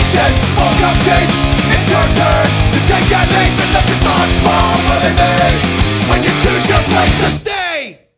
expectations will come cheap It's your turn to take that leap and let your thoughts fall where they may When you choose your place to stay.